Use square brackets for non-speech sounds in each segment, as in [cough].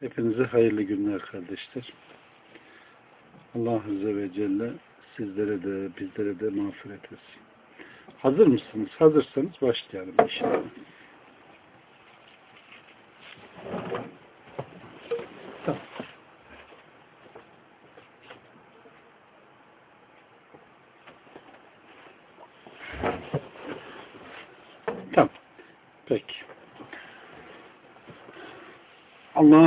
Hepinize hayırlı günler kardeşler. Allah Azze ve Celle sizlere de bizlere de mağfiret etsin. Hazır mısınız? Hazırsanız başlayalım inşallah.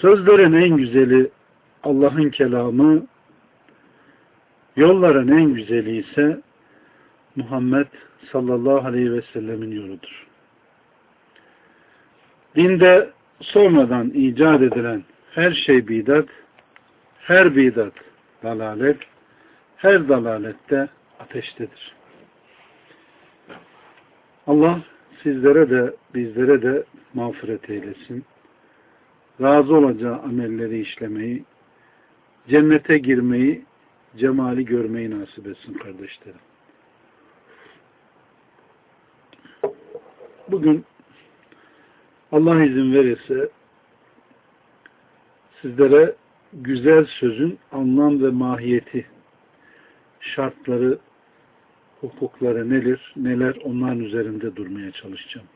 Sözlerin en güzeli Allah'ın kelamı, yolların en güzeli ise Muhammed sallallahu aleyhi ve sellemin yoludur. Dinde sonradan icat edilen her şey bidat, her bidat dalalet, her dalalette ateştedir. Allah sizlere de bizlere de mağfiret eylesin razı olacağı amelleri işlemeyi, cennete girmeyi, cemali görmeyi nasip etsin kardeşlerim. Bugün Allah izin verirse sizlere güzel sözün anlam ve mahiyeti, şartları, hukukları neler, neler onların üzerinde durmaya çalışacağım.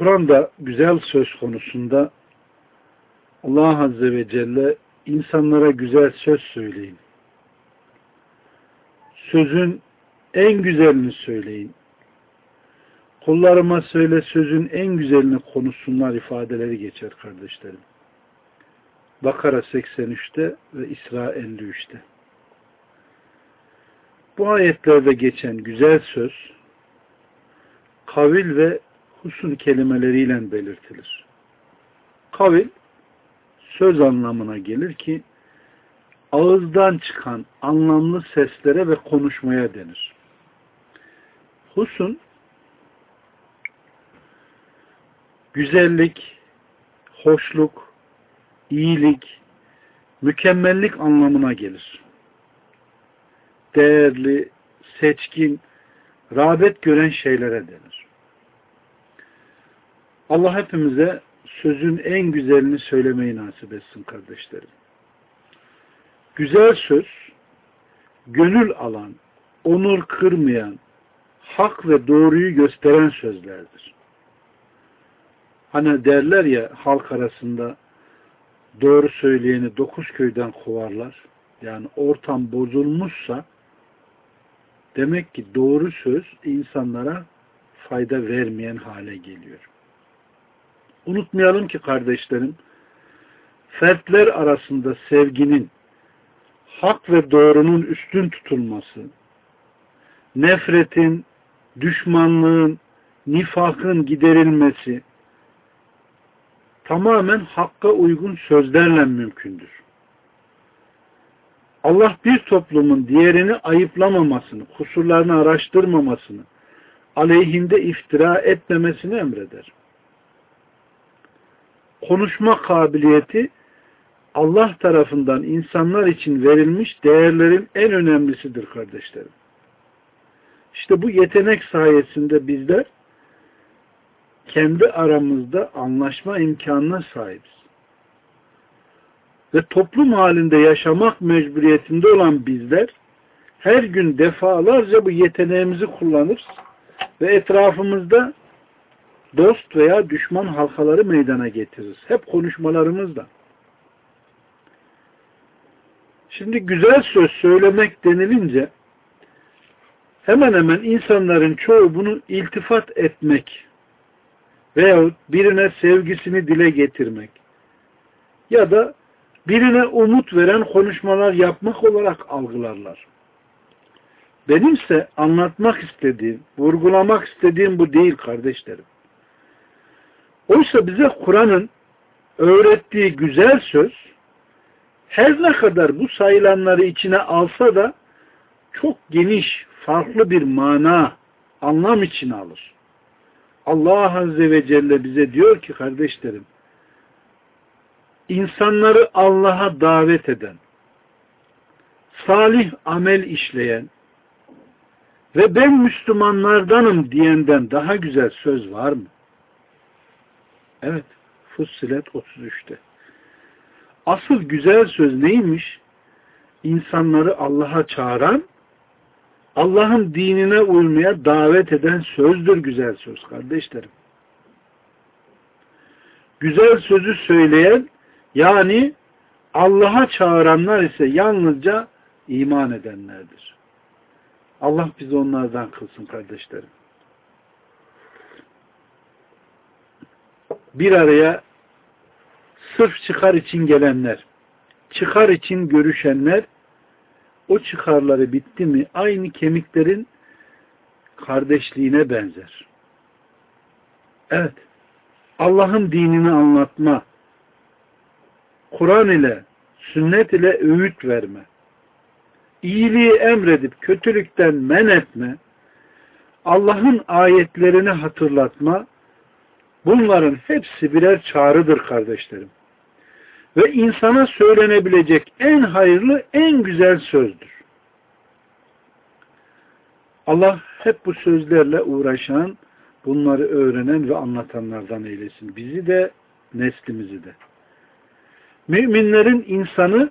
Kur'an'da güzel söz konusunda Allah Azze ve Celle insanlara güzel söz söyleyin. Sözün en güzelini söyleyin. Kullarıma söyle sözün en güzelini konuşsunlar ifadeleri geçer kardeşlerim. Bakara 83'te ve İsra 53'te. Bu ayetlerde geçen güzel söz kavil ve husun kelimeleriyle belirtilir. Kavil söz anlamına gelir ki ağızdan çıkan anlamlı seslere ve konuşmaya denir. Husun güzellik, hoşluk, iyilik, mükemmellik anlamına gelir. Değerli, seçkin, rağbet gören şeylere denir. Allah hepimize sözün en güzelini söylemeyi nasip etsin kardeşlerim. Güzel söz, gönül alan, onur kırmayan, hak ve doğruyu gösteren sözlerdir. Hani derler ya halk arasında doğru söyleyeni dokuz köyden kovarlar. Yani ortam bozulmuşsa demek ki doğru söz insanlara fayda vermeyen hale geliyor. Unutmayalım ki kardeşlerim, fertler arasında sevginin, hak ve doğrunun üstün tutulması, nefretin, düşmanlığın, nifakın giderilmesi tamamen hakka uygun sözlerle mümkündür. Allah bir toplumun diğerini ayıplamamasını, kusurlarını araştırmamasını, aleyhinde iftira etmemesini emreder konuşma kabiliyeti Allah tarafından insanlar için verilmiş değerlerin en önemlisidir kardeşlerim. İşte bu yetenek sayesinde bizler kendi aramızda anlaşma imkanına sahibiz. Ve toplum halinde yaşamak mecburiyetinde olan bizler her gün defalarca bu yeteneğimizi kullanırız ve etrafımızda dost veya düşman halkaları meydana getiririz. Hep konuşmalarımızda. Şimdi güzel söz söylemek denilince hemen hemen insanların çoğu bunu iltifat etmek veyahut birine sevgisini dile getirmek ya da birine umut veren konuşmalar yapmak olarak algılarlar. Benimse anlatmak istediğim, vurgulamak istediğim bu değil kardeşlerim. Oysa bize Kur'an'ın öğrettiği güzel söz her ne kadar bu sayılanları içine alsa da çok geniş, farklı bir mana, anlam içine alır. Allah Azze ve Celle bize diyor ki kardeşlerim, insanları Allah'a davet eden, salih amel işleyen ve ben Müslümanlardanım diyenden daha güzel söz var mı? Evet, Fussilet 33'te. Asıl güzel söz neymiş? İnsanları Allah'a çağıran, Allah'ın dinine uymaya davet eden sözdür güzel söz kardeşlerim. Güzel sözü söyleyen yani Allah'a çağıranlar ise yalnızca iman edenlerdir. Allah bizi onlardan kılsın kardeşlerim. Bir araya sırf çıkar için gelenler, çıkar için görüşenler, o çıkarları bitti mi aynı kemiklerin kardeşliğine benzer. Evet, Allah'ın dinini anlatma, Kur'an ile, sünnet ile öğüt verme, iyiliği emredip kötülükten men etme, Allah'ın ayetlerini hatırlatma, bunların hepsi birer çağrıdır kardeşlerim. Ve insana söylenebilecek en hayırlı, en güzel sözdür. Allah hep bu sözlerle uğraşan, bunları öğrenen ve anlatanlardan eylesin. Bizi de, neslimizi de. Müminlerin insanı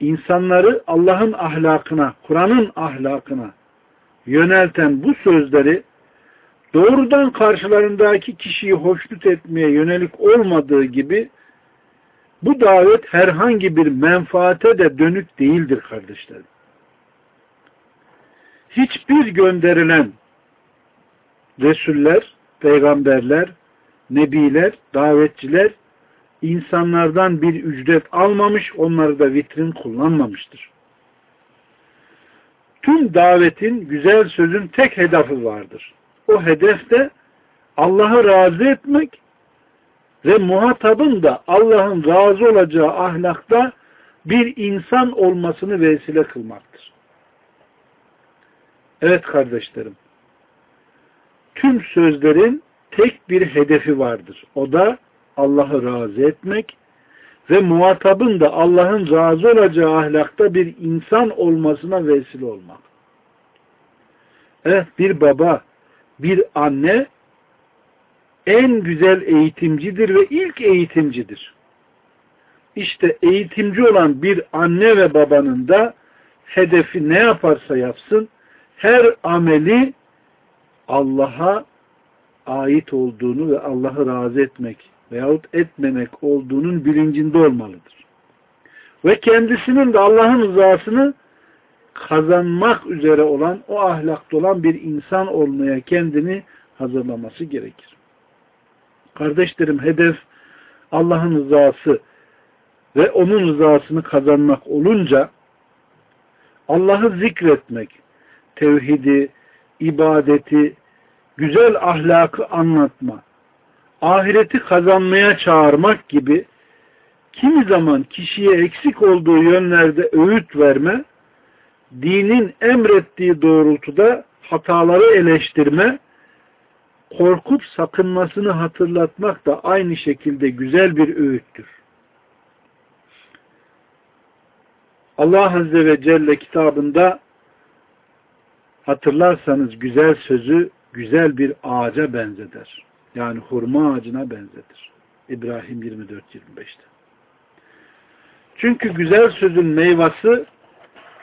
insanları Allah'ın ahlakına, Kur'an'ın ahlakına yönelten bu sözleri doğrudan karşılarındaki kişiyi hoşnut etmeye yönelik olmadığı gibi bu davet herhangi bir menfaate de dönük değildir kardeşlerim. Hiçbir gönderilen Resuller, peygamberler, nebiler, davetçiler insanlardan bir ücret almamış, onları da vitrin kullanmamıştır. Tüm davetin, güzel sözün tek hedefi vardır. O hedef de Allah'ı razı etmek ve muhatabın da Allah'ın razı olacağı ahlakta bir insan olmasını vesile kılmaktır. Evet kardeşlerim, tüm sözlerin tek bir hedefi vardır. O da Allah'ı razı etmek ve muhatabın da Allah'ın razı olacağı ahlakta bir insan olmasına vesile olmak. Evet bir baba, bir anne en güzel eğitimcidir ve ilk eğitimcidir. İşte eğitimci olan bir anne ve babanın da hedefi ne yaparsa yapsın her ameli Allah'a ait olduğunu ve Allah'ı razı etmek veyahut etmemek olduğunun bilincinde olmalıdır. Ve kendisinin de Allah'ın rızasını kazanmak üzere olan, o ahlakta olan bir insan olmaya kendini hazırlaması gerekir. Kardeşlerim hedef Allah'ın rızası ve onun rızasını kazanmak olunca Allah'ı zikretmek, tevhidi, ibadeti, güzel ahlakı anlatma, ahireti kazanmaya çağırmak gibi kimi zaman kişiye eksik olduğu yönlerde öğüt verme, dinin emrettiği doğrultuda hataları eleştirme, korkup sakınmasını hatırlatmak da aynı şekilde güzel bir öğüttür. Allah Azze ve Celle kitabında hatırlarsanız güzel sözü güzel bir ağaca benzeter. Yani hurma ağacına benzetir. İbrahim 24-25'te. Çünkü güzel sözün meyvası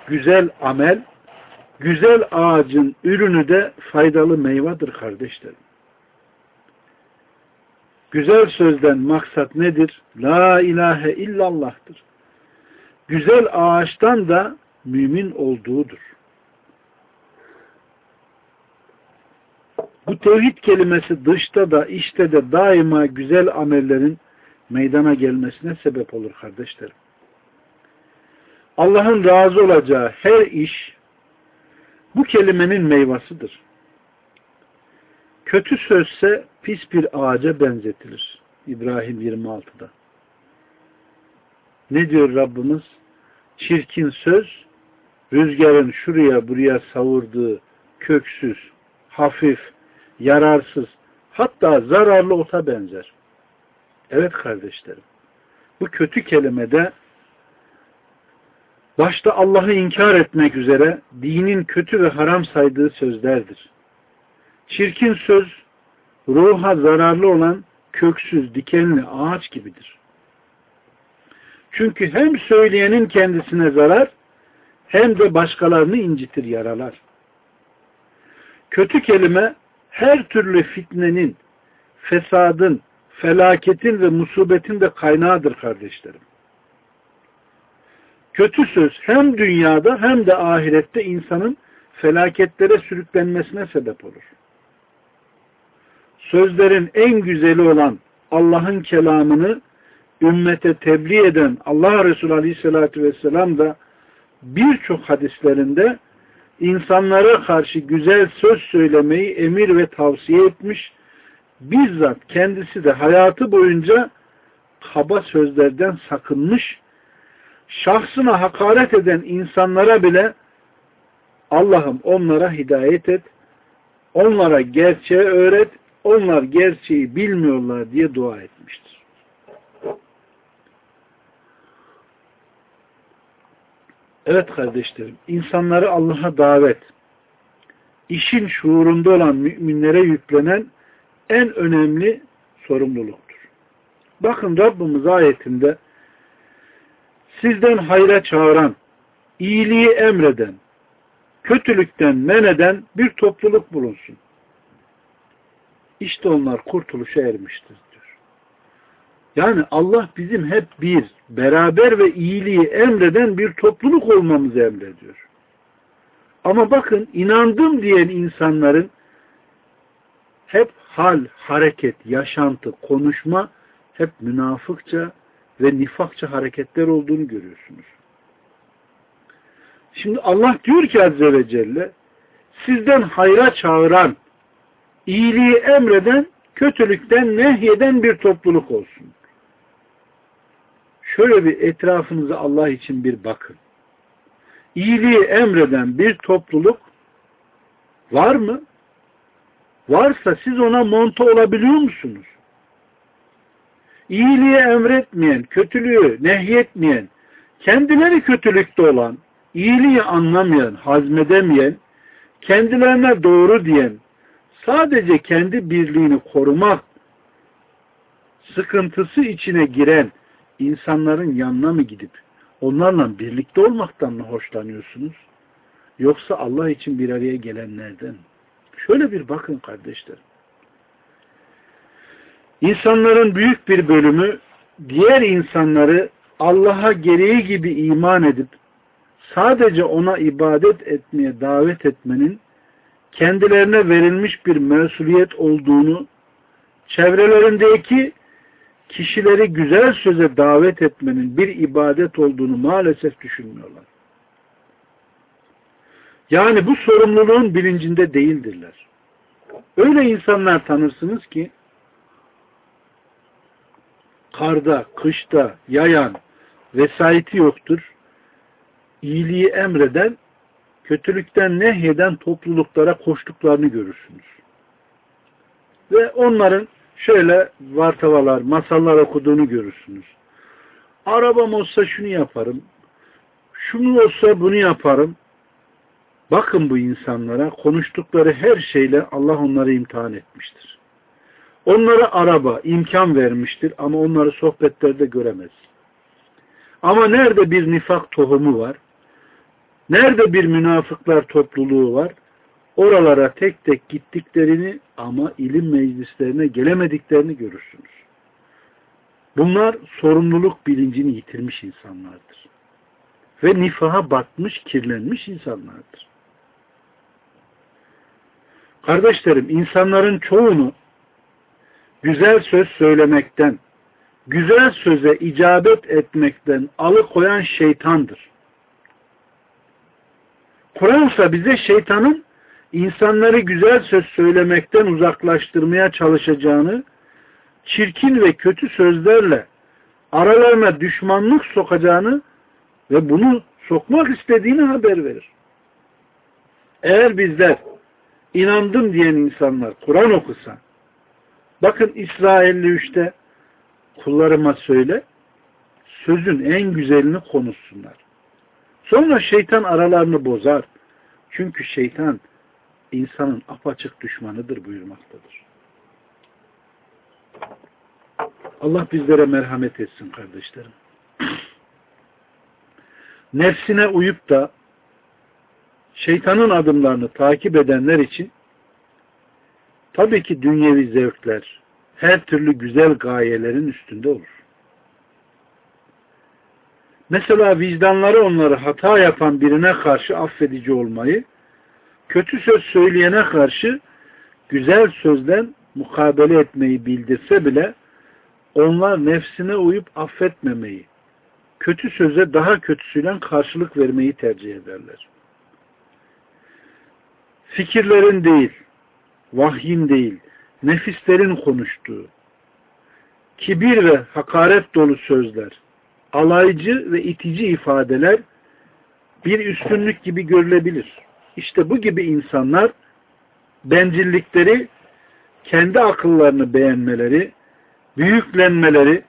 güzel amel, güzel ağacın ürünü de faydalı meyvadır kardeşlerim. Güzel sözden maksat nedir? La ilahe illallah'tır. Güzel ağaçtan da mümin olduğudur. Bu tevhid kelimesi dışta da içte de daima güzel amellerin meydana gelmesine sebep olur kardeşlerim. Allah'ın razı olacağı her iş bu kelimenin meyvasıdır. Kötü sözse pis bir ağaca benzetilir. İbrahim 26'da. Ne diyor Rabbimiz? Çirkin söz rüzgarın şuraya buraya savurduğu köksüz, hafif, yararsız, hatta zararlı ota benzer. Evet kardeşlerim. Bu kötü kelimede başta Allah'ı inkar etmek üzere dinin kötü ve haram saydığı sözlerdir. Çirkin söz ruha zararlı olan köksüz, dikenli ağaç gibidir. Çünkü hem söyleyenin kendisine zarar hem de başkalarını incitir, yaralar. Kötü kelime her türlü fitnenin, fesadın, felaketin ve musibetin de kaynağıdır kardeşlerim. Kötü söz hem dünyada hem de ahirette insanın felaketlere sürüklenmesine sebep olur. Sözlerin en güzeli olan Allah'ın kelamını ümmete tebliğ eden Allah Resulü Aleyhisselatü Vesselam da birçok hadislerinde insanlara karşı güzel söz söylemeyi emir ve tavsiye etmiş. Bizzat kendisi de hayatı boyunca kaba sözlerden sakınmış. Şahsına hakaret eden insanlara bile Allah'ım onlara hidayet et, onlara gerçeği öğret, onlar gerçeği bilmiyorlar diye dua etmiştir. Evet kardeşlerim, insanları Allah'a davet, işin şuurunda olan müminlere yüklenen en önemli sorumluluktur. Bakın Rabbimiz ayetinde sizden hayra çağıran, iyiliği emreden, kötülükten men eden bir topluluk bulunsun. İşte onlar kurtuluşa ermiştir. Yani Allah bizim hep bir, beraber ve iyiliği emreden bir topluluk olmamızı emrediyor. Ama bakın inandım diyen insanların hep hal, hareket, yaşantı, konuşma hep münafıkça ve nifakça hareketler olduğunu görüyorsunuz. Şimdi Allah diyor ki Azze ve Celle sizden hayra çağıran, iyiliği emreden, kötülükten nehyeden bir topluluk olsun şöyle bir etrafınıza Allah için bir bakın. İyiliği emreden bir topluluk var mı? Varsa siz ona monta olabiliyor musunuz? İyiliği emretmeyen, kötülüğü nehyetmeyen, kendileri kötülükte olan, iyiliği anlamayan, hazmedemeyen, kendilerine doğru diyen, sadece kendi birliğini korumak, sıkıntısı içine giren, insanların yanına mı gidip onlarla birlikte olmaktan mı hoşlanıyorsunuz? Yoksa Allah için bir araya gelenlerden. Şöyle bir bakın kardeşlerim. İnsanların büyük bir bölümü diğer insanları Allah'a gereği gibi iman edip sadece ona ibadet etmeye davet etmenin kendilerine verilmiş bir mesuliyet olduğunu çevrelerindeki kişileri güzel söze davet etmenin bir ibadet olduğunu maalesef düşünmüyorlar. Yani bu sorumluluğun bilincinde değildirler. Öyle insanlar tanırsınız ki karda, kışta, yayan vesayeti yoktur. İyiliği emreden, kötülükten nehyeden topluluklara koştuklarını görürsünüz. Ve onların şöyle vartavalar, masallar okuduğunu görürsünüz. Arabam olsa şunu yaparım, şunu olsa bunu yaparım. Bakın bu insanlara konuştukları her şeyle Allah onları imtihan etmiştir. Onlara araba, imkan vermiştir ama onları sohbetlerde göremez. Ama nerede bir nifak tohumu var, nerede bir münafıklar topluluğu var, oralara tek tek gittiklerini ama ilim meclislerine gelemediklerini görürsünüz. Bunlar sorumluluk bilincini yitirmiş insanlardır. Ve nifaha batmış, kirlenmiş insanlardır. Kardeşlerim, insanların çoğunu güzel söz söylemekten, güzel söze icabet etmekten alıkoyan şeytandır. Kur'an ise bize şeytanın insanları güzel söz söylemekten uzaklaştırmaya çalışacağını, çirkin ve kötü sözlerle aralarına düşmanlık sokacağını ve bunu sokmak istediğini haber verir. Eğer bizler inandım diyen insanlar Kur'an okusa bakın İsra 53'te kullarıma söyle sözün en güzelini konuşsunlar. Sonra şeytan aralarını bozar. Çünkü şeytan insanın apaçık düşmanıdır buyurmaktadır. Allah bizlere merhamet etsin kardeşlerim. [clears throat] Nefsine uyup da şeytanın adımlarını takip edenler için tabii ki dünyevi zevkler, her türlü güzel gayelerin üstünde olur. Mesela vicdanları onları hata yapan birine karşı affedici olmayı, kötü söz söyleyene karşı güzel sözden mukabele etmeyi bildirse bile onlar nefsine uyup affetmemeyi, kötü söze daha kötüsüyle karşılık vermeyi tercih ederler. Fikirlerin değil, vahyin değil, nefislerin konuştuğu, kibir ve hakaret dolu sözler, alaycı ve itici ifadeler bir üstünlük gibi görülebilir. İşte bu gibi insanlar bencillikleri, kendi akıllarını beğenmeleri, büyüklenmeleri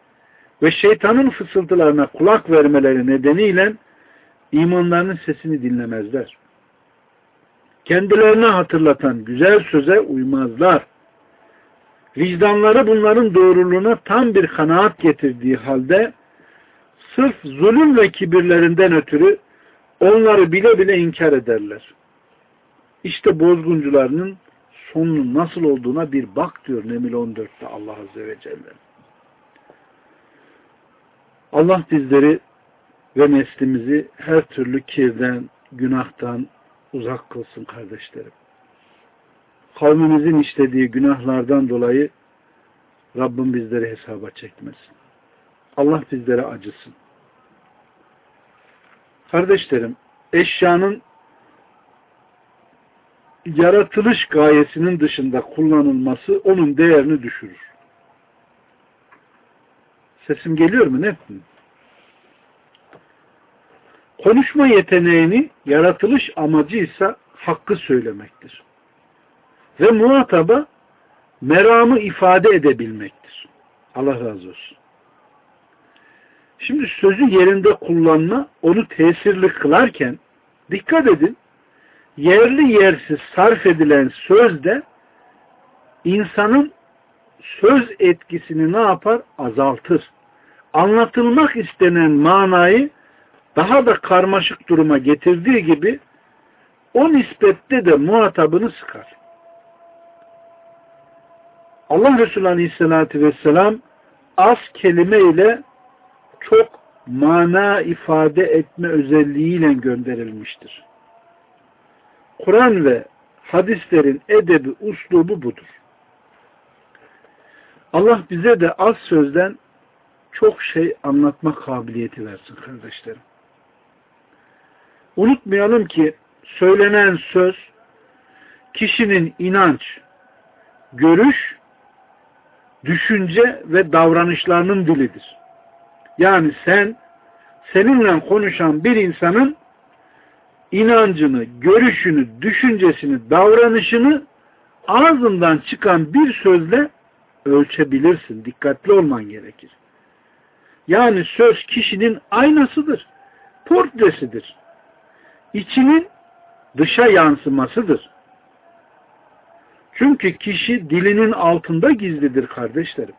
ve şeytanın fısıltılarına kulak vermeleri nedeniyle imanlarının sesini dinlemezler. Kendilerine hatırlatan güzel söze uymazlar. Vicdanları bunların doğruluğuna tam bir kanaat getirdiği halde sırf zulüm ve kibirlerinden ötürü onları bile bile inkar ederler. İşte bozguncularının sonunun nasıl olduğuna bir bak diyor Nemil 14'te Allah Azze ve Celle. Allah bizleri ve neslimizi her türlü kirden, günahtan uzak kılsın kardeşlerim. Kavmimizin işlediği günahlardan dolayı Rabbim bizleri hesaba çekmesin. Allah bizlere acısın. Kardeşlerim, eşyanın yaratılış gayesinin dışında kullanılması onun değerini düşürür. Sesim geliyor mu? Ne? Konuşma yeteneğini yaratılış amacı ise hakkı söylemektir. Ve muhataba meramı ifade edebilmektir. Allah razı olsun. Şimdi sözü yerinde kullanma onu tesirli kılarken dikkat edin yerli yersiz sarf edilen sözde insanın söz etkisini ne yapar? Azaltır. Anlatılmak istenen manayı daha da karmaşık duruma getirdiği gibi o nispette de muhatabını sıkar. Allah Resulü Aleyhisselatü Vesselam az kelime ile çok mana ifade etme özelliğiyle gönderilmiştir. Kur'an ve hadislerin edebi, uslubu budur. Allah bize de az sözden çok şey anlatma kabiliyeti versin kardeşlerim. Unutmayalım ki söylenen söz kişinin inanç, görüş, düşünce ve davranışlarının dilidir. Yani sen seninle konuşan bir insanın inancını, görüşünü, düşüncesini, davranışını ağzından çıkan bir sözle ölçebilirsin. Dikkatli olman gerekir. Yani söz kişinin aynasıdır. Portresidir. İçinin dışa yansımasıdır. Çünkü kişi dilinin altında gizlidir kardeşlerim.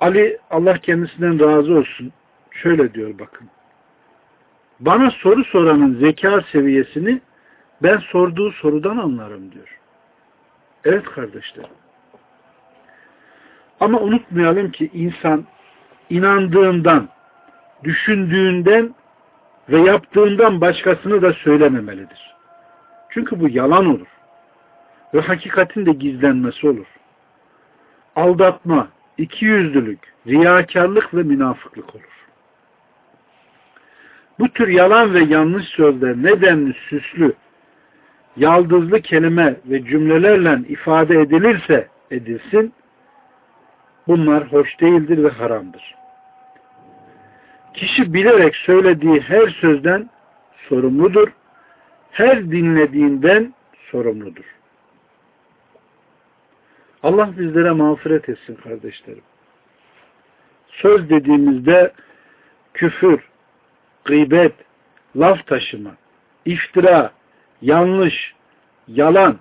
Ali Allah kendisinden razı olsun. Şöyle diyor bakın. Bana soru soranın zeka seviyesini ben sorduğu sorudan anlarım diyor. Evet kardeşler. Ama unutmayalım ki insan inandığından, düşündüğünden ve yaptığından başkasını da söylememelidir. Çünkü bu yalan olur. Ve hakikatin de gizlenmesi olur. Aldatma, ikiyüzlülük, riyakarlık ve münafıklık olur. Bu tür yalan ve yanlış sözler nedenli süslü, yaldızlı kelime ve cümlelerle ifade edilirse edilsin, Bunlar hoş değildir ve haramdır. Kişi bilerek söylediği her sözden sorumludur. Her dinlediğinden sorumludur. Allah bizlere mağfiret etsin kardeşlerim. Söz dediğimizde küfür, gıybet, laf taşıma, iftira, yanlış, yalan,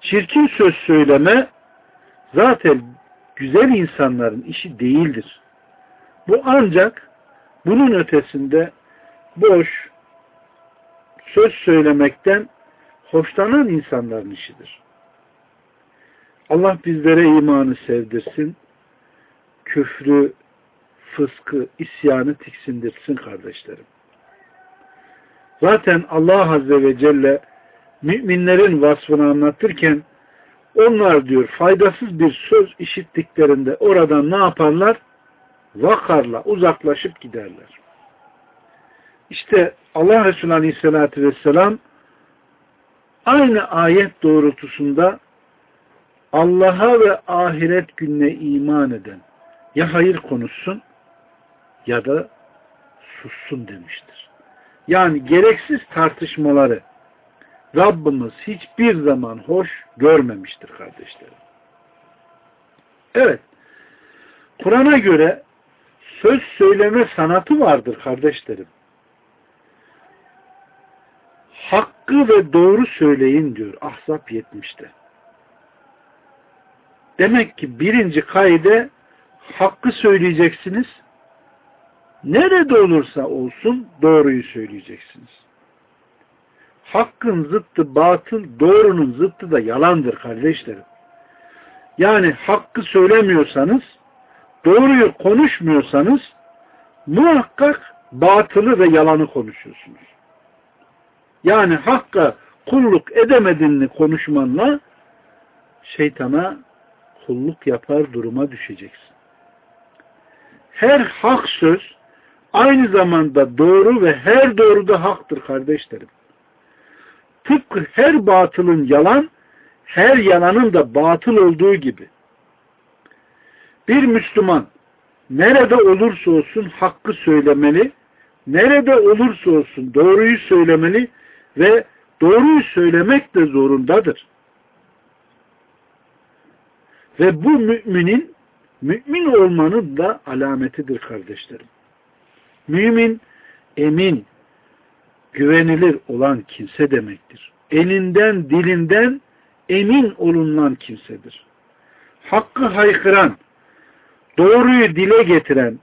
çirkin söz söyleme zaten güzel insanların işi değildir. Bu ancak bunun ötesinde boş söz söylemekten hoşlanan insanların işidir. Allah bizlere imanı sevdirsin, küfrü, fıskı, isyanı tiksindirsin kardeşlerim. Zaten Allah Azze ve Celle müminlerin vasfını anlatırken onlar diyor faydasız bir söz işittiklerinde oradan ne yaparlar? Vakarla uzaklaşıp giderler. İşte Allah Resulü Aleyhisselatü Vesselam aynı ayet doğrultusunda Allah'a ve ahiret gününe iman eden ya hayır konuşsun ya da sussun demiştir. Yani gereksiz tartışmaları Rabbimiz hiçbir zaman hoş görmemiştir kardeşlerim. Evet. Kur'an'a göre söz söyleme sanatı vardır kardeşlerim. Hakkı ve doğru söyleyin diyor Ahzab 70'te. Demek ki birinci kaide hakkı söyleyeceksiniz. Nerede olursa olsun doğruyu söyleyeceksiniz. Hakkın zıttı batıl, doğrunun zıttı da yalandır kardeşlerim. Yani hakkı söylemiyorsanız, doğruyu konuşmuyorsanız muhakkak batılı ve yalanı konuşuyorsunuz. Yani hakka kulluk edemediğini konuşmanla şeytana kulluk yapar duruma düşeceksin. Her hak söz aynı zamanda doğru ve her doğru da haktır kardeşlerim. Tıpkı her batılın yalan, her yalanın da batıl olduğu gibi. Bir Müslüman nerede olursa olsun hakkı söylemeli, nerede olursa olsun doğruyu söylemeli ve doğruyu söylemek de zorundadır. Ve bu müminin mümin olmanın da alametidir kardeşlerim. Mümin, emin, güvenilir olan kimse demektir. Elinden, dilinden emin olunan kimsedir. Hakkı haykıran, doğruyu dile getiren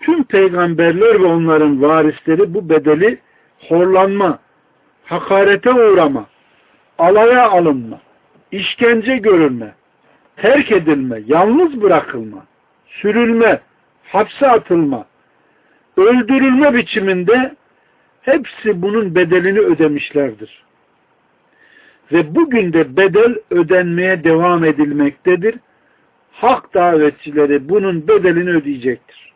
tüm peygamberler ve onların varisleri bu bedeli horlanma, hakarete uğrama, alaya alınma, işkence görülme, terk edilme, yalnız bırakılma, sürülme, hapse atılma, öldürülme biçiminde hepsi bunun bedelini ödemişlerdir. Ve bugün de bedel ödenmeye devam edilmektedir. Hak davetçileri bunun bedelini ödeyecektir.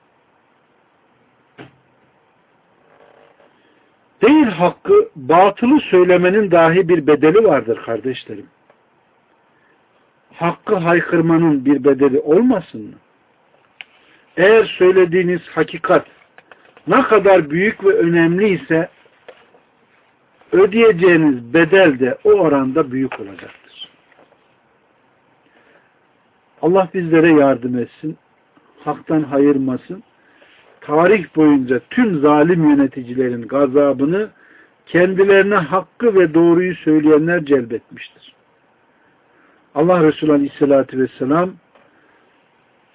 Değil hakkı, batılı söylemenin dahi bir bedeli vardır kardeşlerim hakkı haykırmanın bir bedeli olmasın mı? Eğer söylediğiniz hakikat ne kadar büyük ve önemli ise ödeyeceğiniz bedel de o oranda büyük olacaktır. Allah bizlere yardım etsin, haktan hayırmasın, tarih boyunca tüm zalim yöneticilerin gazabını kendilerine hakkı ve doğruyu söyleyenler celbetmiştir. Allah Resulü Aleyhisselatü Vesselam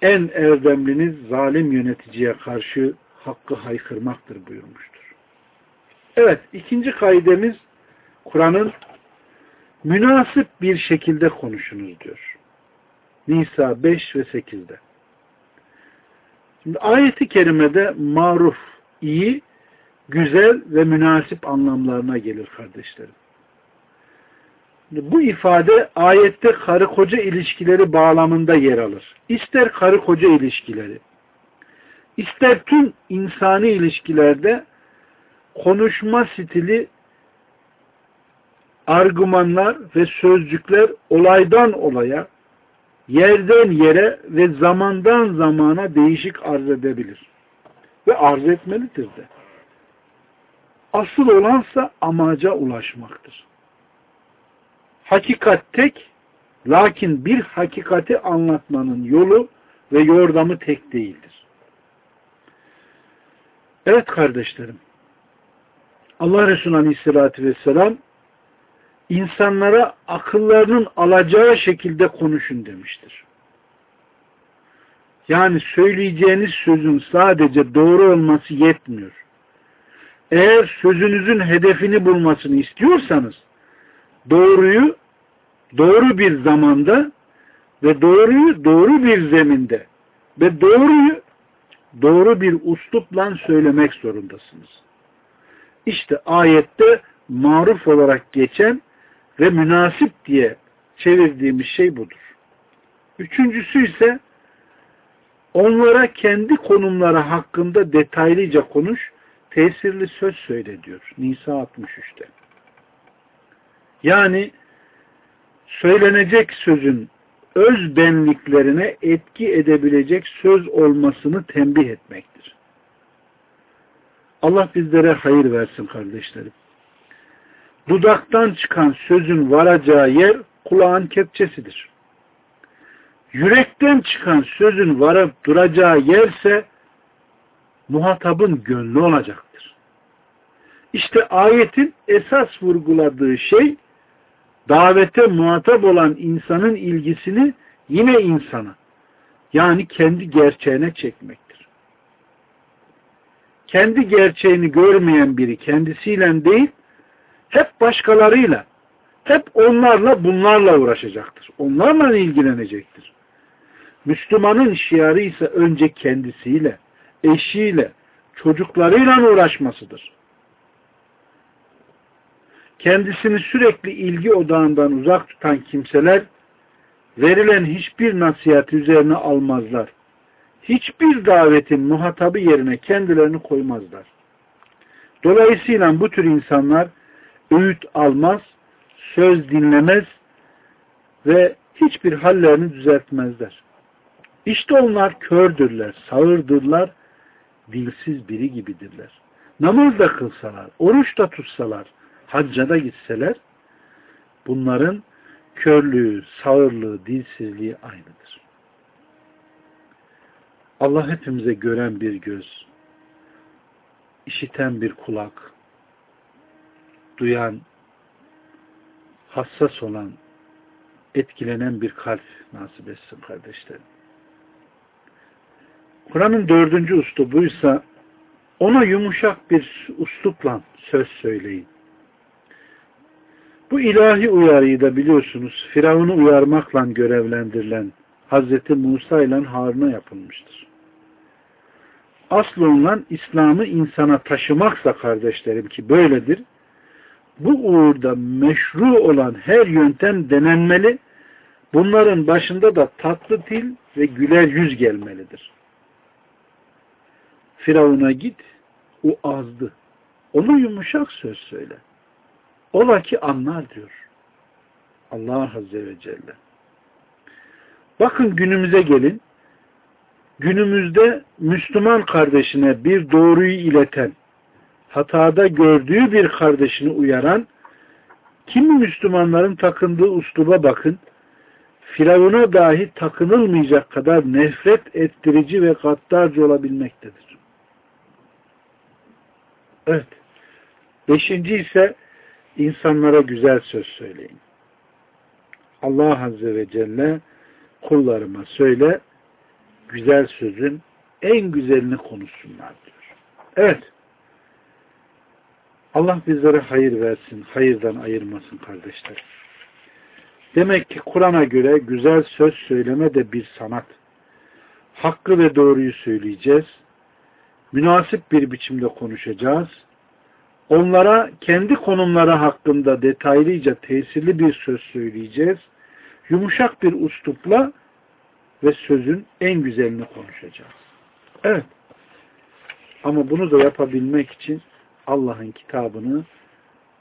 en erdemliniz zalim yöneticiye karşı hakkı haykırmaktır buyurmuştur. Evet, ikinci kaidemiz Kur'an'ın münasip bir şekilde konuşunuz diyor. Nisa 5 ve 8'de. Şimdi ayeti kerimede maruf, iyi, güzel ve münasip anlamlarına gelir kardeşlerim. Bu ifade ayette karı koca ilişkileri bağlamında yer alır. İster karı koca ilişkileri, ister tüm insani ilişkilerde konuşma stili, argümanlar ve sözcükler olaydan olaya, yerden yere ve zamandan zamana değişik arz edebilir. Ve arz etmelidir de. Asıl olansa amaca ulaşmaktır. Hakikat tek, lakin bir hakikati anlatmanın yolu ve yordamı tek değildir. Evet kardeşlerim, Allah Resulü Aleyhisselatü Vesselam insanlara akıllarının alacağı şekilde konuşun demiştir. Yani söyleyeceğiniz sözün sadece doğru olması yetmiyor. Eğer sözünüzün hedefini bulmasını istiyorsanız doğruyu doğru bir zamanda ve doğruyu doğru bir zeminde ve doğruyu doğru bir uslupla söylemek zorundasınız. İşte ayette maruf olarak geçen ve münasip diye çevirdiğimiz şey budur. Üçüncüsü ise onlara kendi konumları hakkında detaylıca konuş, tesirli söz söyle diyor. Nisa 63'te. Yani söylenecek sözün öz benliklerine etki edebilecek söz olmasını tembih etmektir. Allah bizlere hayır versin kardeşlerim. Dudaktan çıkan sözün varacağı yer kulağın kepçesidir. Yürekten çıkan sözün varıp duracağı yerse muhatabın gönlü olacaktır. İşte ayetin esas vurguladığı şey davete muhatap olan insanın ilgisini yine insana yani kendi gerçeğine çekmektir. Kendi gerçeğini görmeyen biri kendisiyle değil hep başkalarıyla hep onlarla bunlarla uğraşacaktır. Onlarla ilgilenecektir. Müslümanın şiarı ise önce kendisiyle, eşiyle, çocuklarıyla uğraşmasıdır kendisini sürekli ilgi odağından uzak tutan kimseler verilen hiçbir nasihat üzerine almazlar. Hiçbir davetin muhatabı yerine kendilerini koymazlar. Dolayısıyla bu tür insanlar öğüt almaz, söz dinlemez ve hiçbir hallerini düzeltmezler. İşte onlar kördürler, sağırdırlar, dilsiz biri gibidirler. Namaz da kılsalar, oruç da tutsalar, hacca da gitseler bunların körlüğü, sağırlığı, dilsizliği aynıdır. Allah hepimize gören bir göz, işiten bir kulak, duyan, hassas olan, etkilenen bir kalp nasip etsin kardeşlerim. Kur'an'ın dördüncü uslubuysa ona yumuşak bir uslupla söz söyleyin. Bu ilahi uyarıyı da biliyorsunuz Firavun'u uyarmakla görevlendirilen Hazreti Musa ile Harun'a yapılmıştır. Aslı olan İslam'ı insana taşımaksa kardeşlerim ki böyledir. Bu uğurda meşru olan her yöntem denenmeli. Bunların başında da tatlı dil ve güler yüz gelmelidir. Firavun'a git, o azdı. Onu yumuşak söz söyle. Ola ki anlar diyor. Allah Azze ve Celle. Bakın günümüze gelin. Günümüzde Müslüman kardeşine bir doğruyu ileten, hatada gördüğü bir kardeşini uyaran, kimi Müslümanların takındığı usluba bakın, Firavun'a dahi takınılmayacak kadar nefret ettirici ve gaddarcı olabilmektedir. Evet. Beşinci ise insanlara güzel söz söyleyin. Allah Azze ve Celle kullarıma söyle güzel sözün en güzelini konuşsunlar diyor. Evet. Allah bizlere hayır versin, hayırdan ayırmasın kardeşler. Demek ki Kur'an'a göre güzel söz söyleme de bir sanat. Hakkı ve doğruyu söyleyeceğiz. Münasip bir biçimde konuşacağız Onlara kendi konumları hakkında detaylıca tesirli bir söz söyleyeceğiz. Yumuşak bir uslupla ve sözün en güzelini konuşacağız. Evet. Ama bunu da yapabilmek için Allah'ın kitabını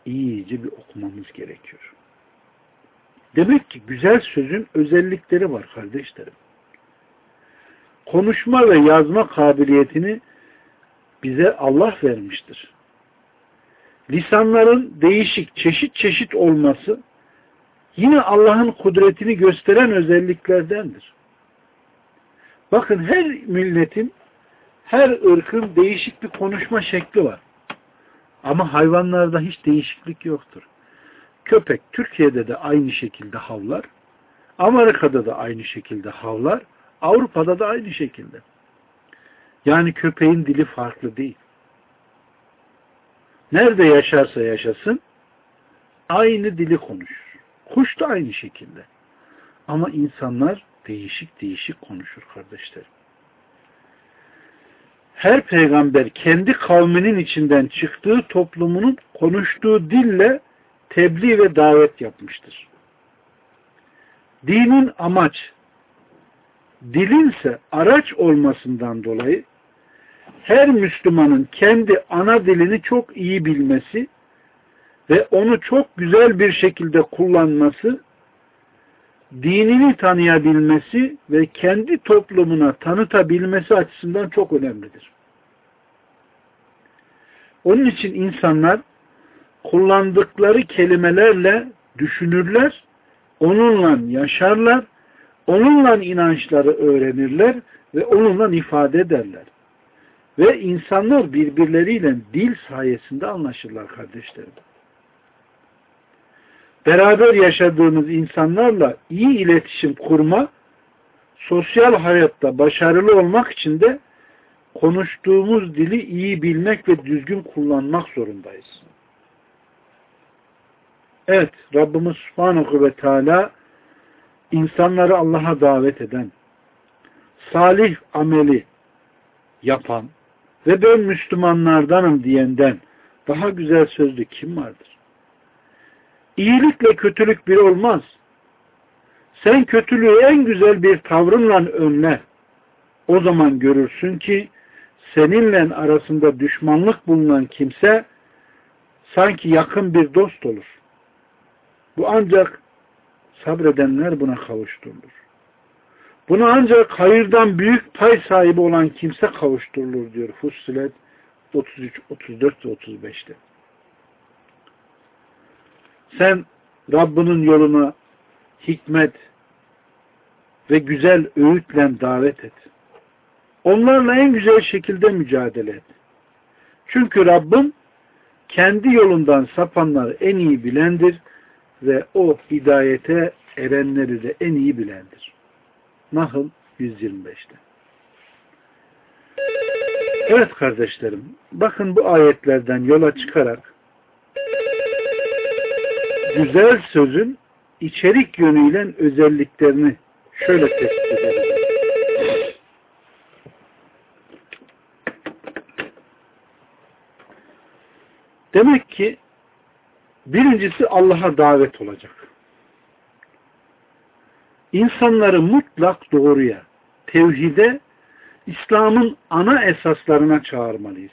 iyice bir okumamız gerekiyor. Demek ki güzel sözün özellikleri var kardeşlerim. Konuşma ve yazma kabiliyetini bize Allah vermiştir. Lisanların değişik, çeşit çeşit olması yine Allah'ın kudretini gösteren özelliklerdendir. Bakın her milletin, her ırkın değişik bir konuşma şekli var. Ama hayvanlarda hiç değişiklik yoktur. Köpek Türkiye'de de aynı şekilde havlar, Amerika'da da aynı şekilde havlar, Avrupa'da da aynı şekilde. Yani köpeğin dili farklı değil. Nerede yaşarsa yaşasın aynı dili konuşur. Kuş da aynı şekilde. Ama insanlar değişik değişik konuşur kardeşlerim. Her peygamber kendi kavminin içinden çıktığı toplumunun konuştuğu dille tebliğ ve davet yapmıştır. Dinin amaç, dilinse araç olmasından dolayı her Müslümanın kendi ana dilini çok iyi bilmesi ve onu çok güzel bir şekilde kullanması, dinini tanıyabilmesi ve kendi toplumuna tanıtabilmesi açısından çok önemlidir. Onun için insanlar kullandıkları kelimelerle düşünürler, onunla yaşarlar, onunla inançları öğrenirler ve onunla ifade ederler. Ve insanlar birbirleriyle dil sayesinde anlaşırlar kardeşlerim. Beraber yaşadığımız insanlarla iyi iletişim kurma, sosyal hayatta başarılı olmak için de konuştuğumuz dili iyi bilmek ve düzgün kullanmak zorundayız. Evet, Rabbimiz Subhanahu ve Teala insanları Allah'a davet eden, salih ameli yapan ve ben Müslümanlardanım diyenden daha güzel sözlü kim vardır? İyilikle kötülük bir olmaz. Sen kötülüğü en güzel bir tavrınla önle. O zaman görürsün ki seninle arasında düşmanlık bulunan kimse sanki yakın bir dost olur. Bu ancak sabredenler buna kavuşturulur. Bunu ancak hayırdan büyük pay sahibi olan kimse kavuşturulur diyor Fussilet 33, 34 ve 35'te. Sen Rabbinin yoluna hikmet ve güzel öğütle davet et. Onlarla en güzel şekilde mücadele et. Çünkü Rabbim kendi yolundan sapanları en iyi bilendir ve o hidayete erenleri de en iyi bilendir. Nahl 125'te. Evet kardeşlerim, bakın bu ayetlerden yola çıkarak güzel sözün içerik yönüyle özelliklerini şöyle tespit edelim. Demek ki birincisi Allah'a davet olacak. İnsanları mutlak doğruya, tevhide, İslam'ın ana esaslarına çağırmalıyız.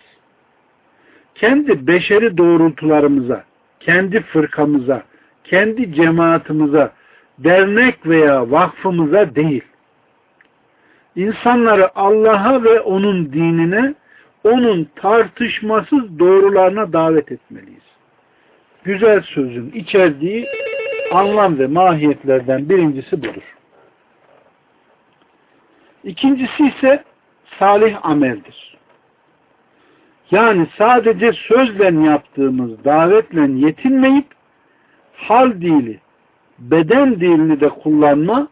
Kendi beşeri doğrultularımıza, kendi fırkamıza, kendi cemaatimize, dernek veya vakfımıza değil. İnsanları Allah'a ve onun dinine, onun tartışmasız doğrularına davet etmeliyiz. Güzel sözün içerdiği anlam ve mahiyetlerden birincisi budur. İkincisi ise salih ameldir. Yani sadece sözle yaptığımız davetle yetinmeyip hal dili, beden dilini de kullanma,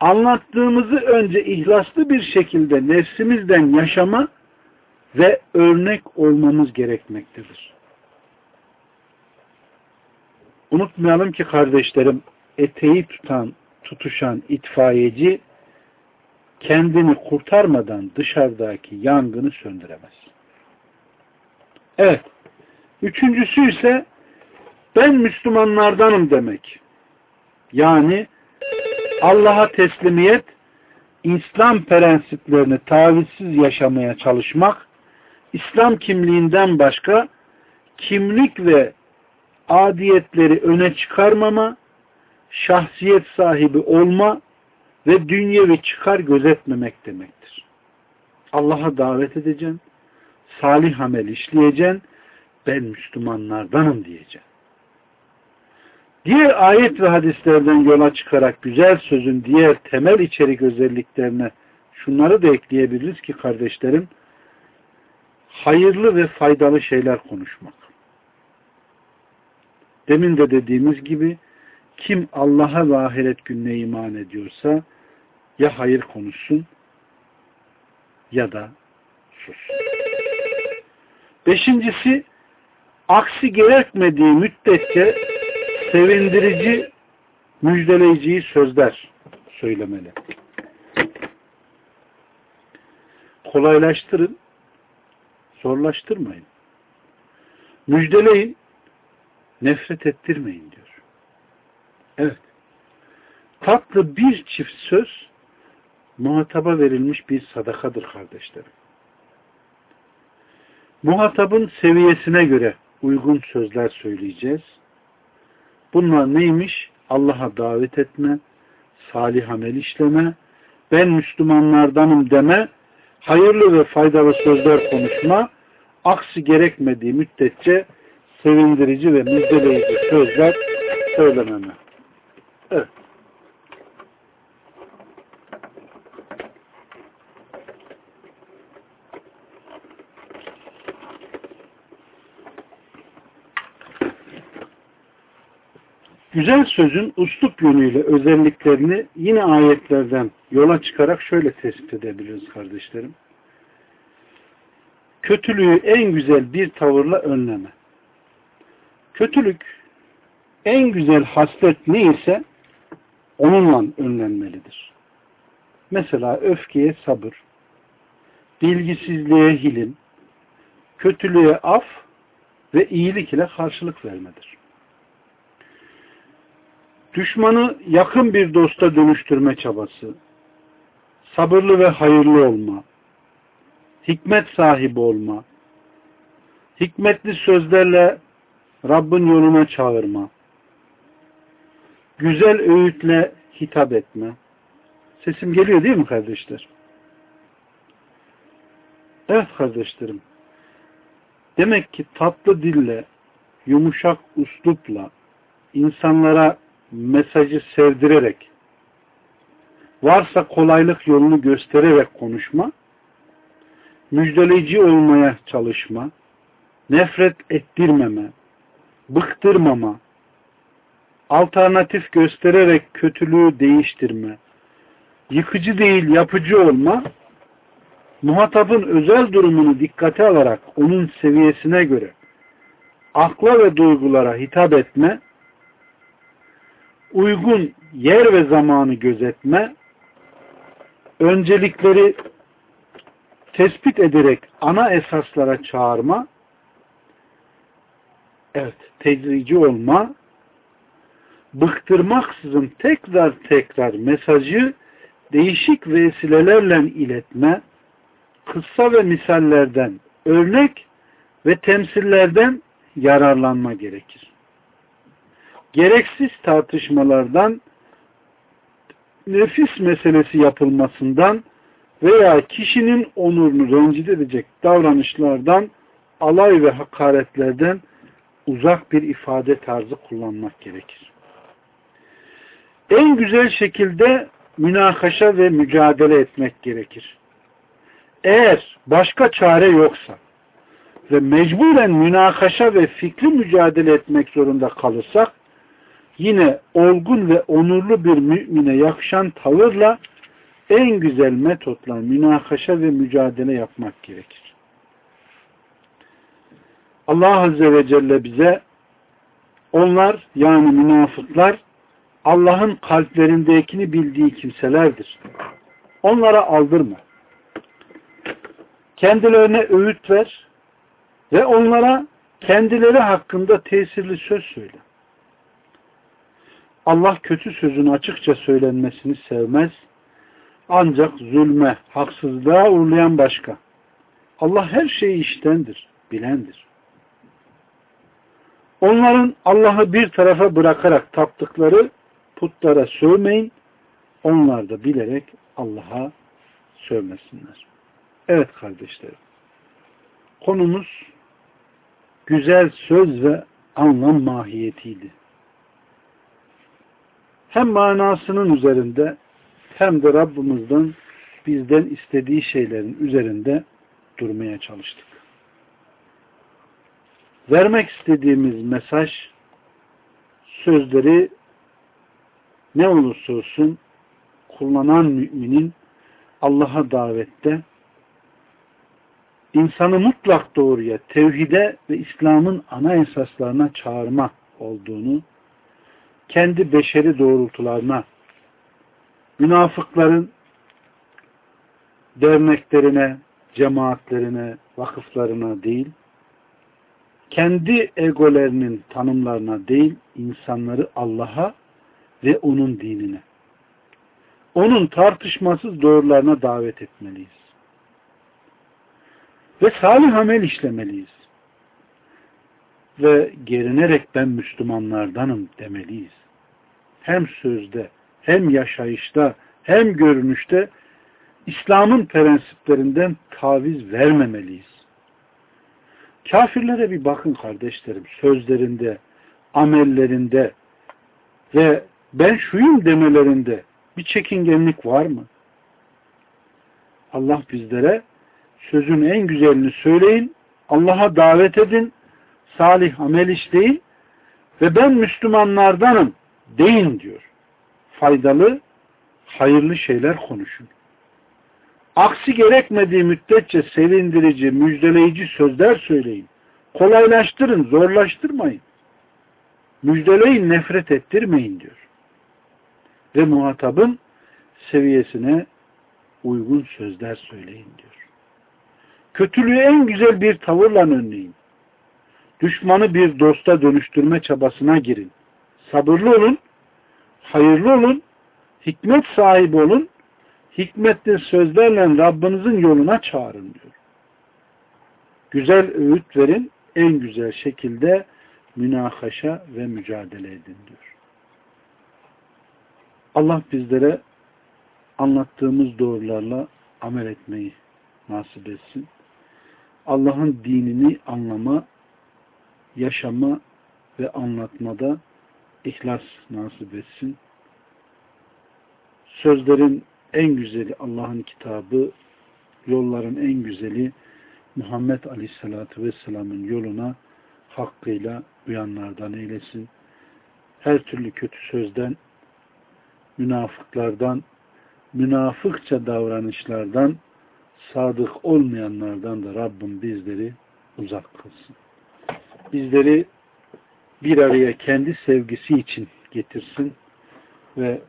anlattığımızı önce ihlaslı bir şekilde nefsimizden yaşama ve örnek olmamız gerekmektedir. Unutmayalım ki kardeşlerim, eteği tutan, tutuşan itfaiyeci kendini kurtarmadan dışarıdaki yangını söndüremez. Evet. Üçüncüsü ise ben Müslümanlardanım demek. Yani Allah'a teslimiyet, İslam prensiplerini tavizsiz yaşamaya çalışmak, İslam kimliğinden başka kimlik ve adiyetleri öne çıkarmama, şahsiyet sahibi olma ve dünyevi çıkar gözetmemek demektir. Allah'a davet edeceksin, salih amel işleyeceksin, ben Müslümanlardanım diyeceksin. Diğer ayet ve hadislerden yola çıkarak güzel sözün diğer temel içerik özelliklerine şunları da ekleyebiliriz ki kardeşlerim, hayırlı ve faydalı şeyler konuşmak. Demin de dediğimiz gibi kim Allah'a ve ahiret gününe iman ediyorsa ya hayır konuşsun ya da sus. Beşincisi aksi gerekmediği müddetçe sevindirici, müjdeleyiciyi sözler söylemeli. Kolaylaştırın, zorlaştırmayın. Müjdeleyin, nefret ettirmeyin diyor. Evet. Tatlı bir çift söz muhataba verilmiş bir sadakadır kardeşlerim. Muhatabın seviyesine göre uygun sözler söyleyeceğiz. Bunlar neymiş? Allah'a davet etme, salih amel işleme, ben Müslümanlardanım deme, hayırlı ve faydalı sözler konuşma, aksi gerekmediği müddetçe sevindirici ve müjdeleyici sözler söylememe. Evet. Güzel sözün uslup yönüyle özelliklerini yine ayetlerden yola çıkarak şöyle tespit edebiliriz kardeşlerim. Kötülüğü en güzel bir tavırla önleme. Kötülük en güzel haslet neyse onunla önlenmelidir. Mesela öfkeye sabır, bilgisizliğe hilim, kötülüğe af ve iyilik ile karşılık vermedir düşmanı yakın bir dosta dönüştürme çabası, sabırlı ve hayırlı olma, hikmet sahibi olma, hikmetli sözlerle Rabbin yoluna çağırma, güzel öğütle hitap etme. Sesim geliyor değil mi kardeşler? Evet kardeşlerim. Demek ki tatlı dille, yumuşak uslupla insanlara mesajı sevdirerek varsa kolaylık yolunu göstererek konuşma müjdeleyici olmaya çalışma nefret ettirmeme bıktırmama alternatif göstererek kötülüğü değiştirme yıkıcı değil yapıcı olma muhatabın özel durumunu dikkate alarak onun seviyesine göre akla ve duygulara hitap etme uygun yer ve zamanı gözetme, öncelikleri tespit ederek ana esaslara çağırma, evet, tedrici olma, bıktırmaksızın tekrar tekrar mesajı değişik vesilelerle iletme, kıssa ve misallerden, örnek ve temsillerden yararlanma gerekir gereksiz tartışmalardan nefis meselesi yapılmasından veya kişinin onurunu rencide edecek davranışlardan alay ve hakaretlerden uzak bir ifade tarzı kullanmak gerekir. En güzel şekilde münakaşa ve mücadele etmek gerekir. Eğer başka çare yoksa ve mecburen münakaşa ve fikri mücadele etmek zorunda kalırsak yine olgun ve onurlu bir mümine yakışan tavırla en güzel metotla münakaşa ve mücadele yapmak gerekir. Allah Azze ve Celle bize onlar yani münafıklar Allah'ın kalplerindekini bildiği kimselerdir. Onlara aldırma. Kendilerine öğüt ver ve onlara kendileri hakkında tesirli söz söyle. Allah kötü sözün açıkça söylenmesini sevmez. Ancak zulme, haksızlığa uğrayan başka. Allah her şeyi iştendir, bilendir. Onların Allah'ı bir tarafa bırakarak taptıkları putlara sövmeyin. Onlar da bilerek Allah'a sövmesinler. Evet kardeşlerim. Konumuz güzel söz ve anlam mahiyetiydi. Hem manasının üzerinde hem de Rabbimizden bizden istediği şeylerin üzerinde durmaya çalıştık. Vermek istediğimiz mesaj sözleri ne olursa olsun kullanan müminin Allah'a davette insanı mutlak doğruya, tevhide ve İslam'ın ana esaslarına çağırma olduğunu, kendi beşeri doğrultularına, münafıkların derneklerine, cemaatlerine, vakıflarına değil, kendi egolerinin tanımlarına değil, insanları Allah'a ve onun dinine, onun tartışmasız doğrularına davet etmeliyiz. Ve salih amel işlemeliyiz. Ve gerinerek ben Müslümanlardanım demeliyiz. Hem sözde, hem yaşayışta, hem görünüşte İslam'ın prensiplerinden taviz vermemeliyiz. Kafirlere bir bakın kardeşlerim. Sözlerinde, amellerinde ve ben şuyum demelerinde bir çekingenlik var mı? Allah bizlere sözün en güzelini söyleyin, Allah'a davet edin, salih amel işleyin ve ben Müslümanlardanım deyin diyor. Faydalı, hayırlı şeyler konuşun. Aksi gerekmediği müddetçe sevindirici, müjdeleyici sözler söyleyin. Kolaylaştırın, zorlaştırmayın. Müjdeleyin, nefret ettirmeyin diyor. Ve muhatabın seviyesine uygun sözler söyleyin diyor. Kötülüğü en güzel bir tavırla önleyin. Düşmanı bir dosta dönüştürme çabasına girin. Sabırlı olun, hayırlı olun, hikmet sahibi olun, hikmetli sözlerle Rabbinizin yoluna çağırın diyor. Güzel öğüt verin, en güzel şekilde münakaşa ve mücadele edin diyor. Allah bizlere anlattığımız doğrularla amel etmeyi nasip etsin. Allah'ın dinini anlama, yaşama ve anlatmada ihlas nasip etsin. Sözlerin en güzeli Allah'ın kitabı, yolların en güzeli Muhammed Aleyhisselatü Vesselam'ın yoluna hakkıyla uyanlardan eylesin. Her türlü kötü sözden, münafıklardan, münafıkça davranışlardan, sadık olmayanlardan da Rabbim bizleri uzak kılsın. Bizleri bir araya kendi sevgisi için getirsin ve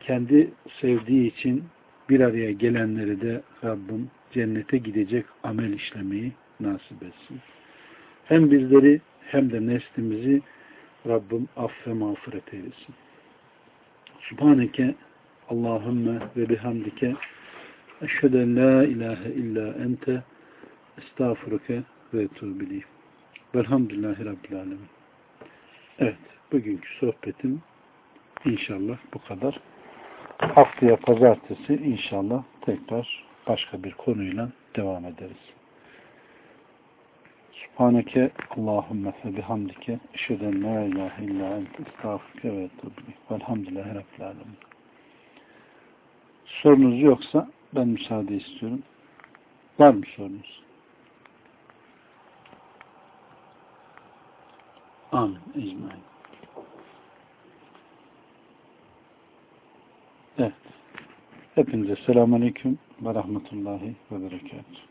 kendi sevdiği için bir araya gelenleri de Rabbim cennete gidecek amel işlemeyi nasip etsin. Hem bizleri hem de neslimizi Rabbim affe mağfiret eylesin. Subhaneke Allahümme ve bihamdike eşheden la ilahe illa ente estağfurüke ve etubileyim. Velhamdülillahi Rabbil Alemin. Evet, bugünkü sohbetim inşallah bu kadar. Haftaya pazartesi inşallah tekrar başka bir konuyla devam ederiz. Subhaneke Allahümme fe bihamdike eşheden la ilahe illa ente estağfurke ve etubli. Velhamdülillahi Rabbil Alemin. Sorunuz yoksa ben müsaade istiyorum. Var mı sorunuz? Amin. Ecmain. Evet. Hepinize selamun aleyküm ve rahmetullahi ve berekatuhu.